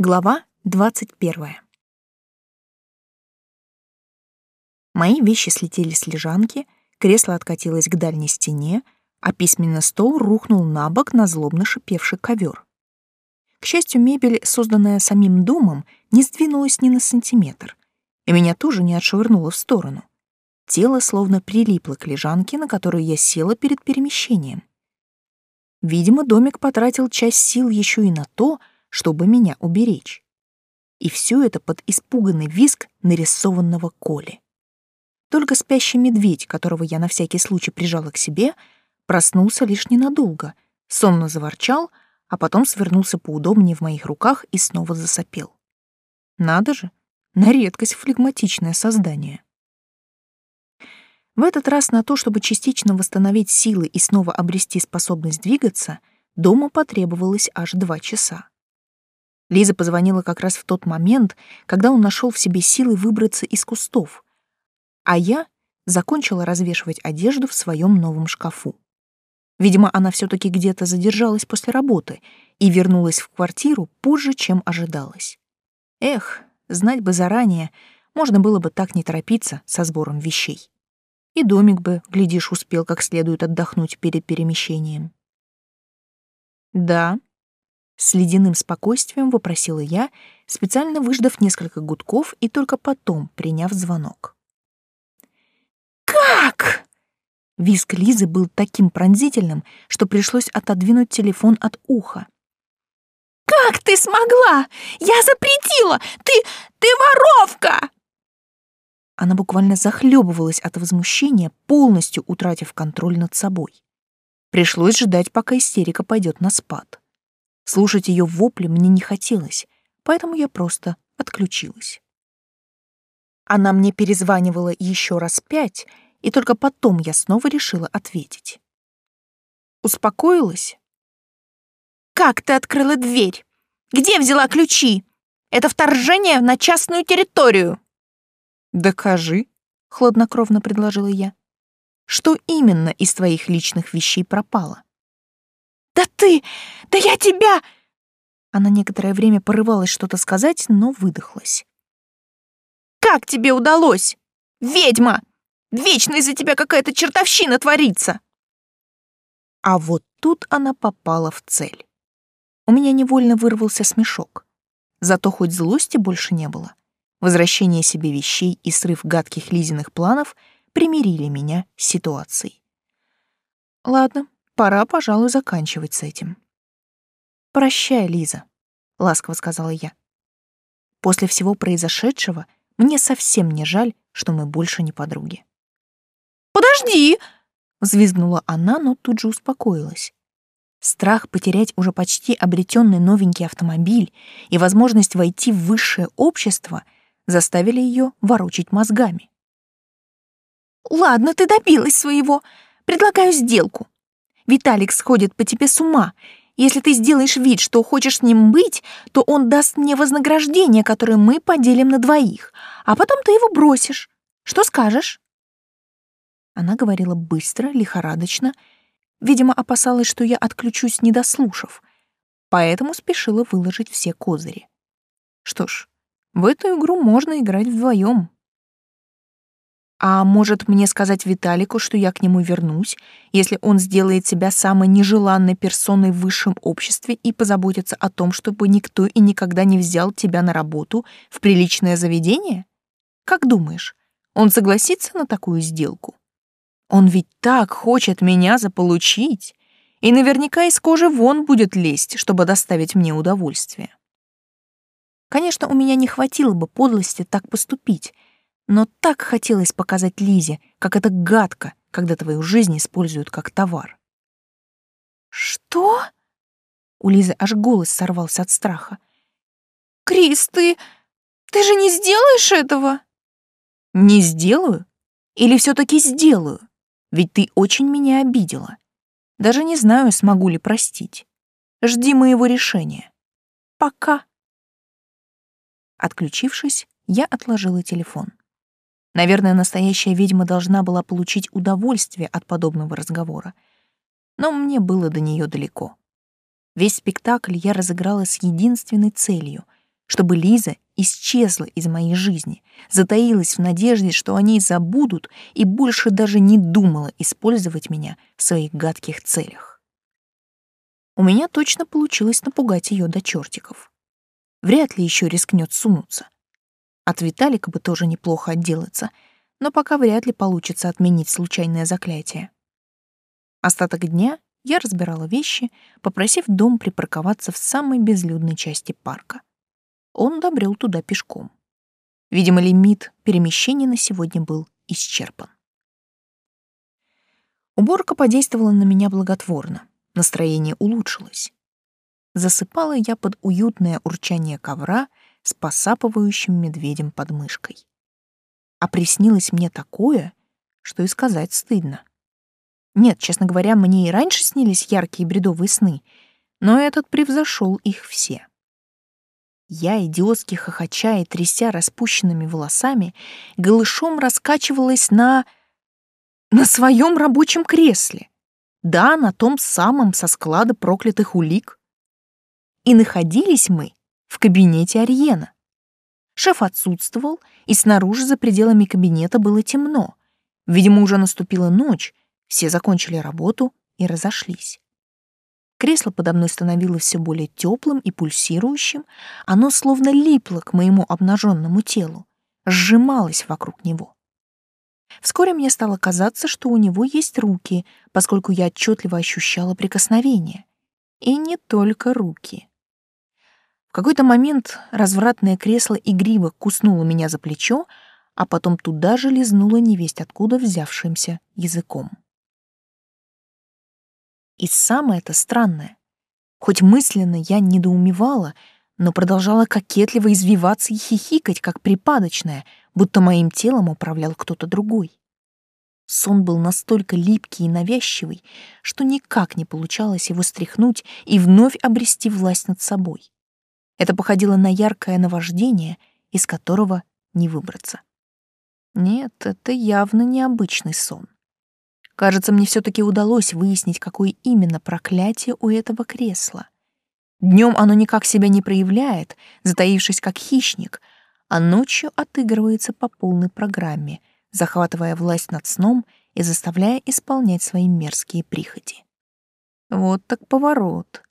Глава 21. Мои вещи слетели с лежанки, кресло откатилось к дальней стене, а письменный стол рухнул на бок на злобно шипевший ковер. К счастью, мебель, созданная самим домом, не сдвинулась ни на сантиметр, и меня тоже не отшвырнуло в сторону. Тело словно прилипло к лежанке, на которую я села перед перемещением. Видимо, домик потратил часть сил еще и на то, чтобы меня уберечь. И все это под испуганный визг нарисованного Коли. Только спящий медведь, которого я на всякий случай прижала к себе, проснулся лишь ненадолго, сонно заворчал, а потом свернулся поудобнее в моих руках и снова засопел. Надо же, на редкость флегматичное создание. В этот раз на то, чтобы частично восстановить силы и снова обрести способность двигаться, дома потребовалось аж два часа. Лиза позвонила как раз в тот момент, когда он нашел в себе силы выбраться из кустов, а я закончила развешивать одежду в своем новом шкафу. Видимо, она все таки где-то задержалась после работы и вернулась в квартиру позже, чем ожидалось. Эх, знать бы заранее, можно было бы так не торопиться со сбором вещей. И домик бы, глядишь, успел как следует отдохнуть перед перемещением. Да, с ледяным спокойствием вопросила я, специально выждав несколько гудков и только потом приняв звонок. «Как?» Визг Лизы был таким пронзительным, что пришлось отодвинуть телефон от уха. «Как ты смогла? Я запретила! Ты... ты воровка!» Она буквально захлебывалась от возмущения, полностью утратив контроль над собой. Пришлось ждать, пока истерика пойдет на спад. Слушать ее вопли мне не хотелось, поэтому я просто отключилась. Она мне перезванивала еще раз пять, и только потом я снова решила ответить. Успокоилась? «Как ты открыла дверь? Где взяла ключи? Это вторжение на частную территорию!» «Докажи», — хладнокровно предложила я. «Что именно из твоих личных вещей пропало?» «Да ты! Да я тебя!» Она некоторое время порывалась что-то сказать, но выдохлась. «Как тебе удалось? Ведьма! Вечно из-за тебя какая-то чертовщина творится!» А вот тут она попала в цель. У меня невольно вырвался смешок. Зато хоть злости больше не было. Возвращение себе вещей и срыв гадких Лизиных планов примирили меня с ситуацией. Ладно, Пора, пожалуй, заканчивать с этим. «Прощай, Лиза», — ласково сказала я. «После всего произошедшего мне совсем не жаль, что мы больше не подруги». «Подожди!» — взвизгнула она, но тут же успокоилась. Страх потерять уже почти обретенный новенький автомобиль и возможность войти в высшее общество заставили ее ворочить мозгами. «Ладно, ты добилась своего. Предлагаю сделку. Виталик сходит по тебе с ума. Если ты сделаешь вид, что хочешь с ним быть, то он даст мне вознаграждение, которое мы поделим на двоих, а потом ты его бросишь. Что скажешь?» Она говорила быстро, лихорадочно, видимо, опасалась, что я отключусь, не дослушав, поэтому спешила выложить все козыри. Что ж, в эту игру можно играть вдвоем. А может мне сказать Виталику, что я к нему вернусь, если он сделает себя самой нежеланной персоной в высшем обществе и позаботится о том, чтобы никто и никогда не взял тебя на работу в приличное заведение? Как думаешь, он согласится на такую сделку? Он ведь так хочет меня заполучить, и наверняка из кожи вон будет лезть, чтобы доставить мне удовольствие. Конечно, у меня не хватило бы подлости так поступить, но так хотелось показать Лизе, как это гадко, когда твою жизнь используют как товар. «Что?» У Лизы аж голос сорвался от страха. «Крис, ты... ты же не сделаешь этого?» «Не сделаю? Или все таки сделаю? Ведь ты очень меня обидела. Даже не знаю, смогу ли простить. Жди моего решения. Пока». Отключившись, я отложила телефон. Наверное, настоящая ведьма должна была получить удовольствие от подобного разговора. Но мне было до нее далеко. Весь спектакль я разыграла с единственной целью чтобы Лиза исчезла из моей жизни, затаилась в надежде, что они забудут и больше даже не думала использовать меня в своих гадких целях. У меня точно получилось напугать ее до чертиков. Вряд ли еще рискнет сунуться. От Виталика бы тоже неплохо отделаться, но пока вряд ли получится отменить случайное заклятие. Остаток дня я разбирала вещи, попросив дом припарковаться в самой безлюдной части парка. Он добрел туда пешком. Видимо, лимит перемещений на сегодня был исчерпан. Уборка подействовала на меня благотворно, настроение улучшилось. Засыпала я под уютное урчание ковра с посапывающим медведем под мышкой. А приснилось мне такое, что и сказать стыдно. Нет, честно говоря, мне и раньше снились яркие бредовые сны, но этот превзошел их все. Я, идиотски хохоча и тряся распущенными волосами, голышом раскачивалась на... на своем рабочем кресле. Да, на том самом со склада проклятых улик. И находились мы в кабинете Ариена. Шеф отсутствовал, и снаружи за пределами кабинета было темно. Видимо, уже наступила ночь, все закончили работу и разошлись. Кресло подо мной становилось все более теплым и пульсирующим, оно словно липло к моему обнаженному телу, сжималось вокруг него. Вскоре мне стало казаться, что у него есть руки, поскольку я отчетливо ощущала прикосновение. И не только руки. Какой-то момент развратное кресло игриво куснуло меня за плечо, а потом туда же лизнуло невесть откуда взявшимся языком. И самое это странное. Хоть мысленно я недоумевала, но продолжала кокетливо извиваться и хихикать, как припадочная, будто моим телом управлял кто-то другой. Сон был настолько липкий и навязчивый, что никак не получалось его стряхнуть и вновь обрести власть над собой. Это походило на яркое наваждение, из которого не выбраться. Нет, это явно необычный сон. Кажется, мне все-таки удалось выяснить, какое именно проклятие у этого кресла. Днем оно никак себя не проявляет, затаившись как хищник, а ночью отыгрывается по полной программе, захватывая власть над сном и заставляя исполнять свои мерзкие прихоти. Вот так поворот.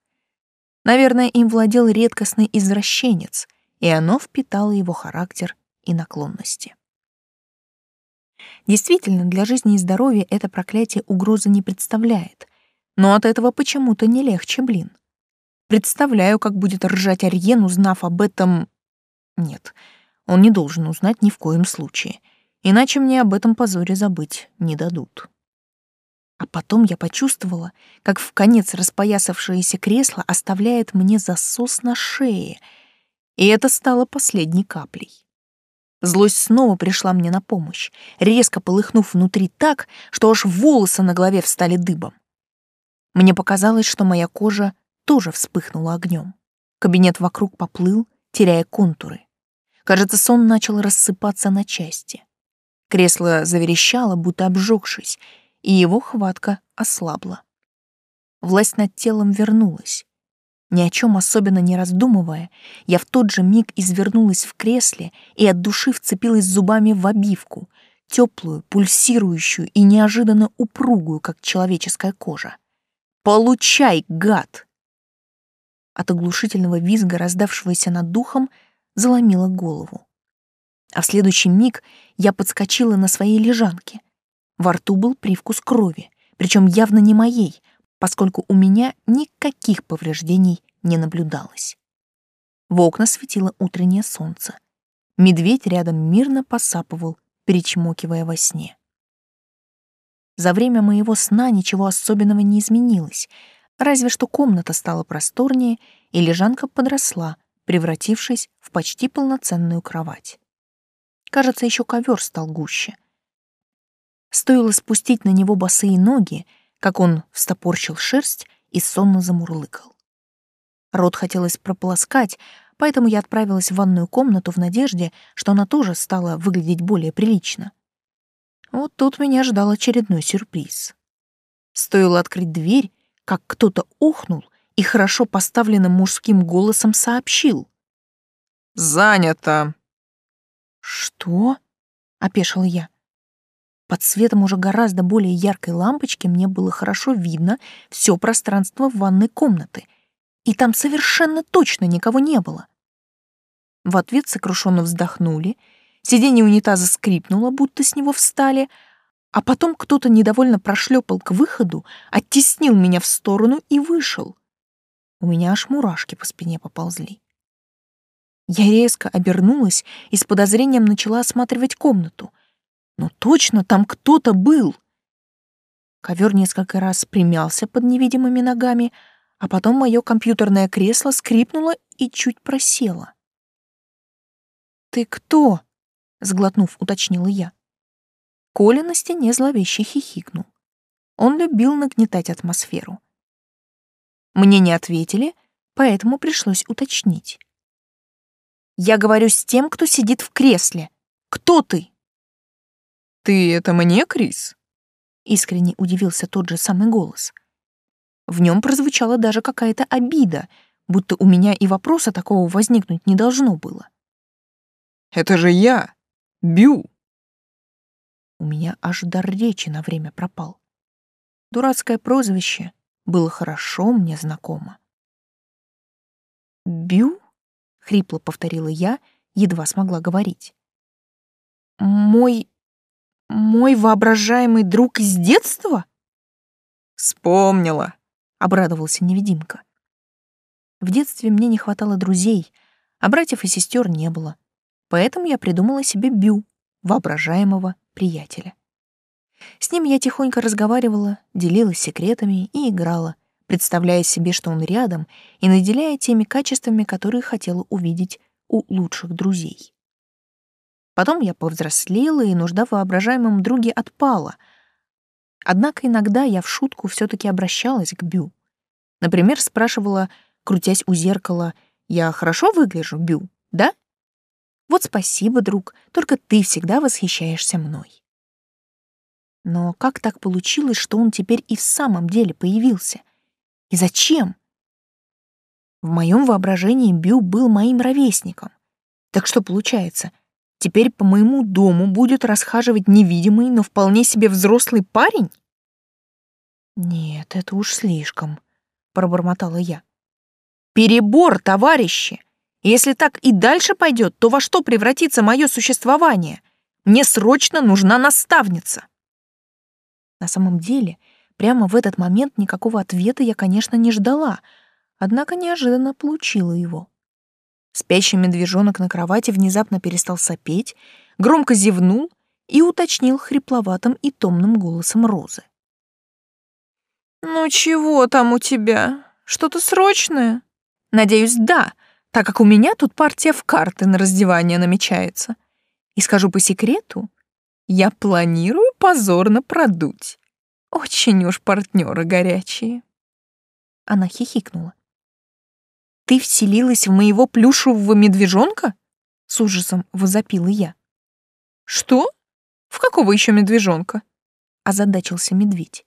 Наверное, им владел редкостный извращенец, и оно впитало его характер и наклонности. Действительно, для жизни и здоровья это проклятие угрозы не представляет, но от этого почему-то не легче, блин. Представляю, как будет ржать Арьен, узнав об этом... Нет, он не должен узнать ни в коем случае, иначе мне об этом позоре забыть не дадут. А потом я почувствовала, как в конец распоясавшееся кресло оставляет мне засос на шее, и это стало последней каплей. Злость снова пришла мне на помощь, резко полыхнув внутри так, что аж волосы на голове встали дыбом. Мне показалось, что моя кожа тоже вспыхнула огнем. Кабинет вокруг поплыл, теряя контуры. Кажется, сон начал рассыпаться на части. Кресло заверещало, будто обжегшись, и его хватка ослабла. Власть над телом вернулась. Ни о чем особенно не раздумывая, я в тот же миг извернулась в кресле и от души вцепилась зубами в обивку, теплую, пульсирующую и неожиданно упругую, как человеческая кожа. «Получай, гад!» От оглушительного визга, раздавшегося над духом, заломила голову. А в следующий миг я подскочила на своей лежанке. Во рту был привкус крови, причем явно не моей, поскольку у меня никаких повреждений не наблюдалось. В окна светило утреннее солнце. Медведь рядом мирно посапывал, перечмокивая во сне. За время моего сна ничего особенного не изменилось, разве что комната стала просторнее, и лежанка подросла, превратившись в почти полноценную кровать. Кажется, еще ковер стал гуще. Стоило спустить на него босые ноги, как он встопорчил шерсть и сонно замурлыкал. Рот хотелось прополоскать, поэтому я отправилась в ванную комнату в надежде, что она тоже стала выглядеть более прилично. Вот тут меня ждал очередной сюрприз. Стоило открыть дверь, как кто-то ухнул и хорошо поставленным мужским голосом сообщил. «Занято». «Что?» — опешил я. Под светом уже гораздо более яркой лампочки мне было хорошо видно все пространство ванной комнаты, и там совершенно точно никого не было. В ответ сокрушенно вздохнули, сиденье унитаза скрипнуло, будто с него встали, а потом кто-то недовольно прошлепал к выходу, оттеснил меня в сторону и вышел. У меня аж мурашки по спине поползли. Я резко обернулась и с подозрением начала осматривать комнату. Но точно там кто-то был. Ковер несколько раз примялся под невидимыми ногами, а потом мое компьютерное кресло скрипнуло и чуть просело. «Ты кто?» — сглотнув, уточнила я. Коля на стене зловеще хихикнул. Он любил нагнетать атмосферу. Мне не ответили, поэтому пришлось уточнить. «Я говорю с тем, кто сидит в кресле. Кто ты?» «Ты это мне, Крис?» Искренне удивился тот же самый голос. В нем прозвучала даже какая-то обида, будто у меня и вопроса такого возникнуть не должно было. «Это же я, Бю!» У меня аж дар речи на время пропал. Дурацкое прозвище было хорошо мне знакомо. «Бю?» — хрипло повторила я, едва смогла говорить. «Мой мой воображаемый друг из детства? Вспомнила, обрадовался невидимка. В детстве мне не хватало друзей, а братьев и сестер не было. Поэтому я придумала себе Бю, воображаемого приятеля. С ним я тихонько разговаривала, делилась секретами и играла, представляя себе, что он рядом, и наделяя теми качествами, которые хотела увидеть у лучших друзей. Потом я повзрослела, и нужда в воображаемом друге отпала. Однако иногда я в шутку все таки обращалась к Бю. Например, спрашивала, крутясь у зеркала, «Я хорошо выгляжу, Бю, да?» «Вот спасибо, друг, только ты всегда восхищаешься мной». Но как так получилось, что он теперь и в самом деле появился? И зачем? В моем воображении Бю был моим ровесником. Так что получается — Теперь по моему дому будет расхаживать невидимый, но вполне себе взрослый парень? Нет, это уж слишком, пробормотала я. Перебор, товарищи! Если так и дальше пойдет, то во что превратится мое существование? Мне срочно нужна наставница. На самом деле, прямо в этот момент никакого ответа я, конечно, не ждала, однако неожиданно получила его. Спящий медвежонок на кровати внезапно перестал сопеть, громко зевнул и уточнил хрипловатым и томным голосом Розы. «Ну чего там у тебя? Что-то срочное?» «Надеюсь, да, так как у меня тут партия в карты на раздевание намечается. И скажу по секрету, я планирую позорно продуть. Очень уж партнеры горячие». Она хихикнула. Ты вселилась в моего плюшевого медвежонка? С ужасом возопила я. Что? В какого еще медвежонка? Озадачился медведь.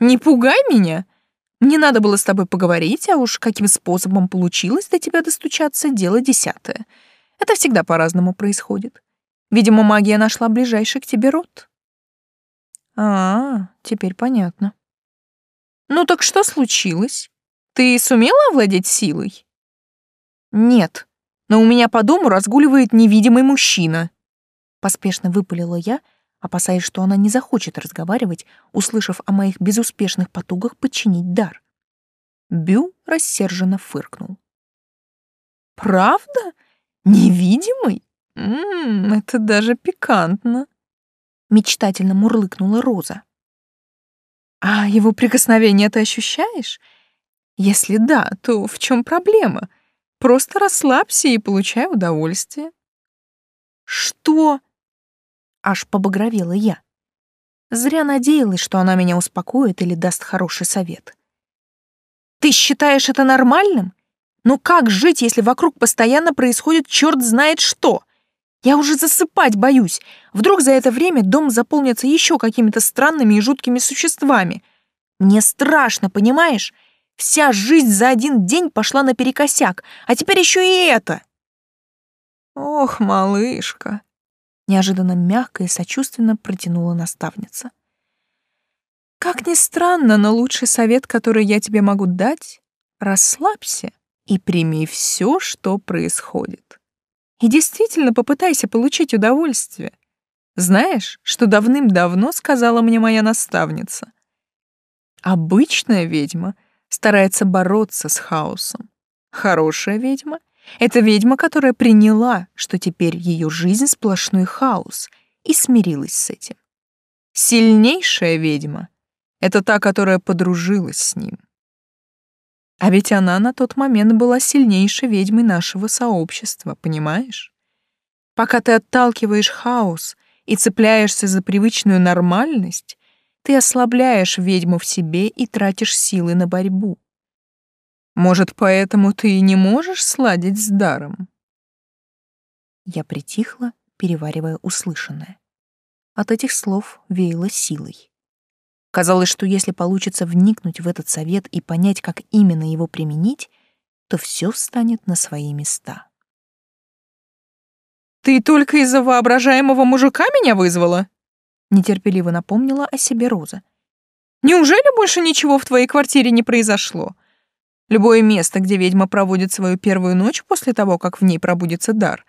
Не пугай меня. Мне надо было с тобой поговорить, а уж каким способом получилось до тебя достучаться, дело десятое. Это всегда по-разному происходит. Видимо, магия нашла ближайший к тебе род. А, теперь понятно. Ну так что случилось? Ты сумела овладеть силой? Нет, но у меня по дому разгуливает невидимый мужчина. Поспешно выпалила я, опасаясь, что она не захочет разговаривать, услышав о моих безуспешных потугах подчинить дар. Бю рассерженно фыркнул. «Правда? Невидимый? Ммм, это даже пикантно!» Мечтательно мурлыкнула Роза. «А его прикосновение ты ощущаешь? Если да, то в чем проблема? Просто расслабься и получай удовольствие. Что? Аж побагровела я. Зря надеялась, что она меня успокоит или даст хороший совет. Ты считаешь это нормальным? Ну как жить, если вокруг постоянно происходит черт знает что? Я уже засыпать боюсь. Вдруг за это время дом заполнится еще какими-то странными и жуткими существами. Мне страшно, понимаешь? Вся жизнь за один день пошла наперекосяк, а теперь еще и это. Ох, малышка, неожиданно мягко и сочувственно протянула наставница. Как ни странно, но лучший совет, который я тебе могу дать, расслабься и прими все, что происходит. И действительно попытайся получить удовольствие. Знаешь, что давным-давно сказала мне моя наставница? Обычная ведьма старается бороться с хаосом. Хорошая ведьма — это ведьма, которая приняла, что теперь ее жизнь сплошной хаос, и смирилась с этим. Сильнейшая ведьма — это та, которая подружилась с ним. А ведь она на тот момент была сильнейшей ведьмой нашего сообщества, понимаешь? Пока ты отталкиваешь хаос и цепляешься за привычную нормальность, ты ослабляешь ведьму в себе и тратишь силы на борьбу. Может, поэтому ты и не можешь сладить с даром? Я притихла, переваривая услышанное. От этих слов веяло силой. Казалось, что если получится вникнуть в этот совет и понять, как именно его применить, то все встанет на свои места. «Ты только из-за воображаемого мужика меня вызвала?» Нетерпеливо напомнила о себе Роза. «Неужели больше ничего в твоей квартире не произошло? Любое место, где ведьма проводит свою первую ночь после того, как в ней пробудится дар,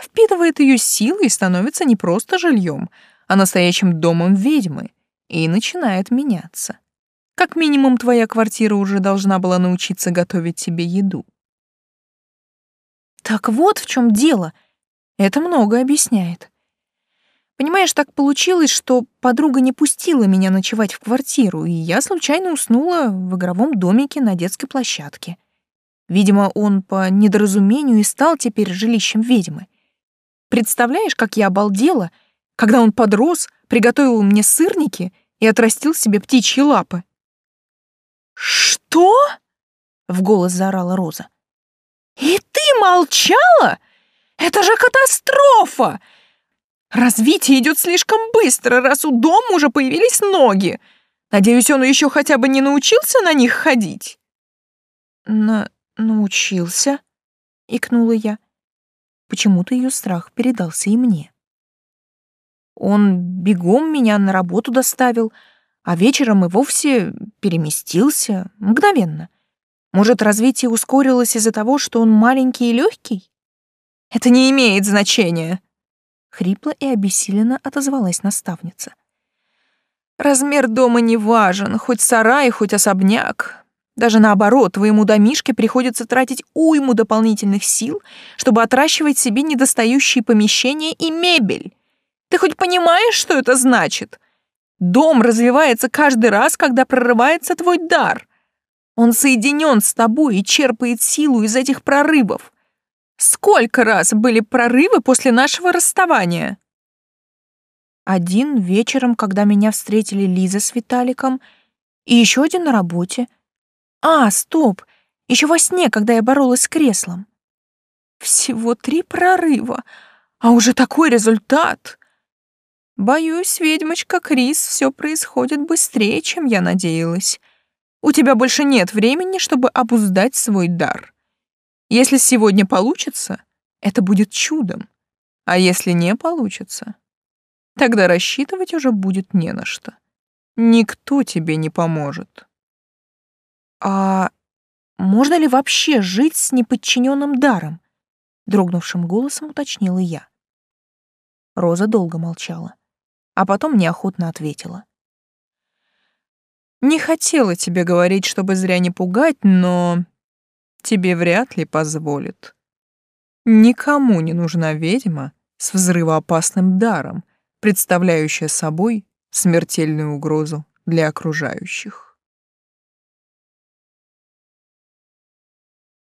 впитывает ее силы и становится не просто жильем, а настоящим домом ведьмы, и начинает меняться. Как минимум, твоя квартира уже должна была научиться готовить себе еду. Так вот в чем дело — это много объясняет. Понимаешь, так получилось, что подруга не пустила меня ночевать в квартиру, и я случайно уснула в игровом домике на детской площадке. Видимо, он по недоразумению и стал теперь жилищем ведьмы. Представляешь, как я обалдела, когда он подрос, приготовил мне сырники и отрастил себе птичьи лапы. «Что?» — в голос заорала Роза. «И ты молчала? Это же катастрофа! Развитие идет слишком быстро, раз у дома уже появились ноги. Надеюсь, он еще хотя бы не научился на них ходить. На научился, икнула я. Почему-то ее страх передался и мне. Он бегом меня на работу доставил, а вечером и вовсе переместился мгновенно. Может, развитие ускорилось из-за того, что он маленький и легкий? Это не имеет значения. Хрипло и обессиленно отозвалась наставница. Размер дома не важен, хоть сарай, хоть особняк. Даже наоборот, твоему домишке приходится тратить уйму дополнительных сил, чтобы отращивать себе недостающие помещения и мебель. Ты хоть понимаешь, что это значит? Дом развивается каждый раз, когда прорывается твой дар. Он соединен с тобой и черпает силу из этих прорывов. Сколько раз были прорывы после нашего расставания? Один вечером, когда меня встретили Лиза с Виталиком, и еще один на работе. А, стоп, еще во сне, когда я боролась с креслом. Всего три прорыва, а уже такой результат. Боюсь, ведьмочка Крис, все происходит быстрее, чем я надеялась. У тебя больше нет времени, чтобы обуздать свой дар. Если сегодня получится, это будет чудом. А если не получится, тогда рассчитывать уже будет не на что. Никто тебе не поможет. А можно ли вообще жить с неподчиненным даром? Дрогнувшим голосом уточнила я. Роза долго молчала, а потом неохотно ответила. Не хотела тебе говорить, чтобы зря не пугать, но тебе вряд ли позволит. Никому не нужна ведьма с взрывоопасным даром, представляющая собой смертельную угрозу для окружающих.